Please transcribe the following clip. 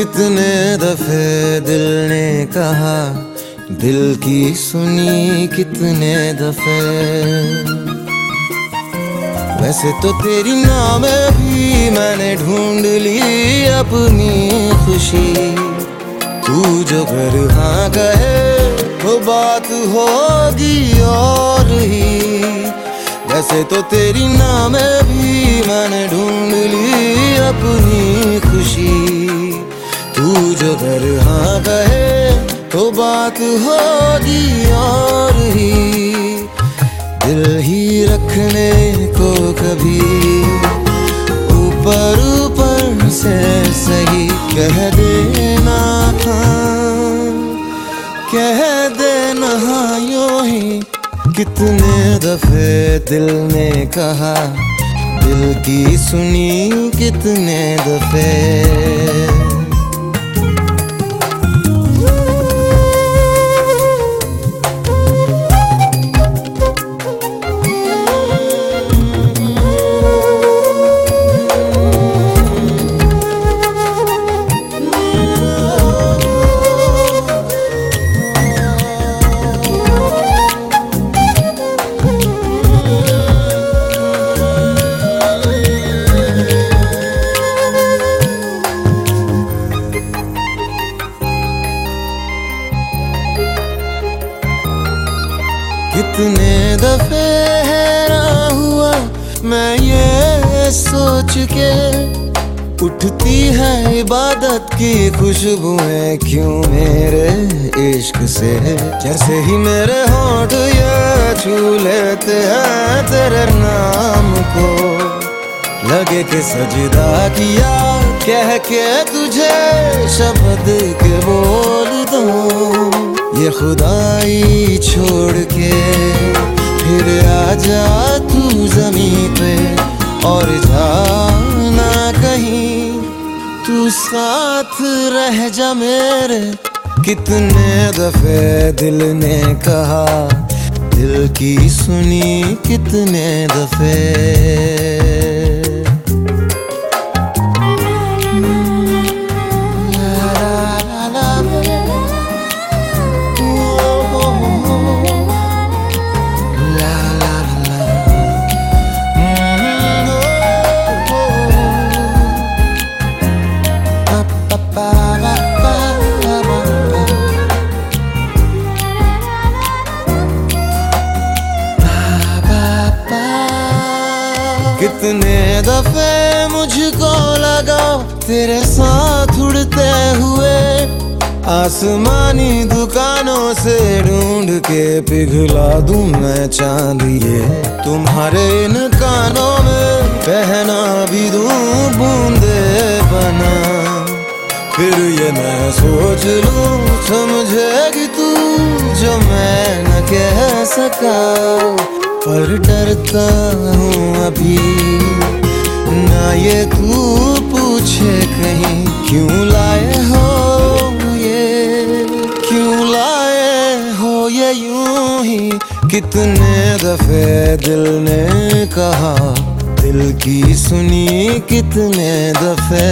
कितने दफे दिल ने कहा, दिल की सुनी कितने दफे। वैसे तो तेरी नाम भी मैंने ढूंढ ली अपनी खुशी। तू जो घर हाँ कहे, वो बात होगी और ही। वैसे तो तेरी नाम भी मैंने ढूंढ ली अपनी खुशी। जो घर हाँ कहे तो बात होगी और ही। दिल ही रखने को कभी ऊपर ऊपर से सही कह देना था। कह देना यो ही, कितने दफे दिल ने कहा, दिल की सुनी कितने दफे। कितने दफे हैरान हुआ मैं ये सोच के। उठती है इबादत की खुशबुएँ क्यों मेरे इश्क से? जैसे ही मेरे होठ ये छू लेते हैं तेरे नाम को। लगे के सजदा किया, कह के तुझे शब्द के बोल खुदाई छोड़ के फिर आ जा तू जमी पे और जाना कहीं। तू साथ रह जा मेरे। कितने दफे दिल ने कहा, दिल की सुनी कितने दफे। कितने दफे मुझको लगा तेरे साथ उड़ते हुए। आसमानी दुकानों से ढूंढ के पिघला दूँ मैं चांदिए तुम्हारे इन कानों में पहना भी दूँ बूंदे बना। फिर ये मैं सोच लूँ, समझेगी तू जो मैं न कह सका। पर डरता हूँ अभी। ना ये तू पूछे कहीं, क्यों लाए हो ये? क्यों लाए हो ये यूँ ही? कितने दफे दिल ने कहा, दिल की सुनी कितने दफे?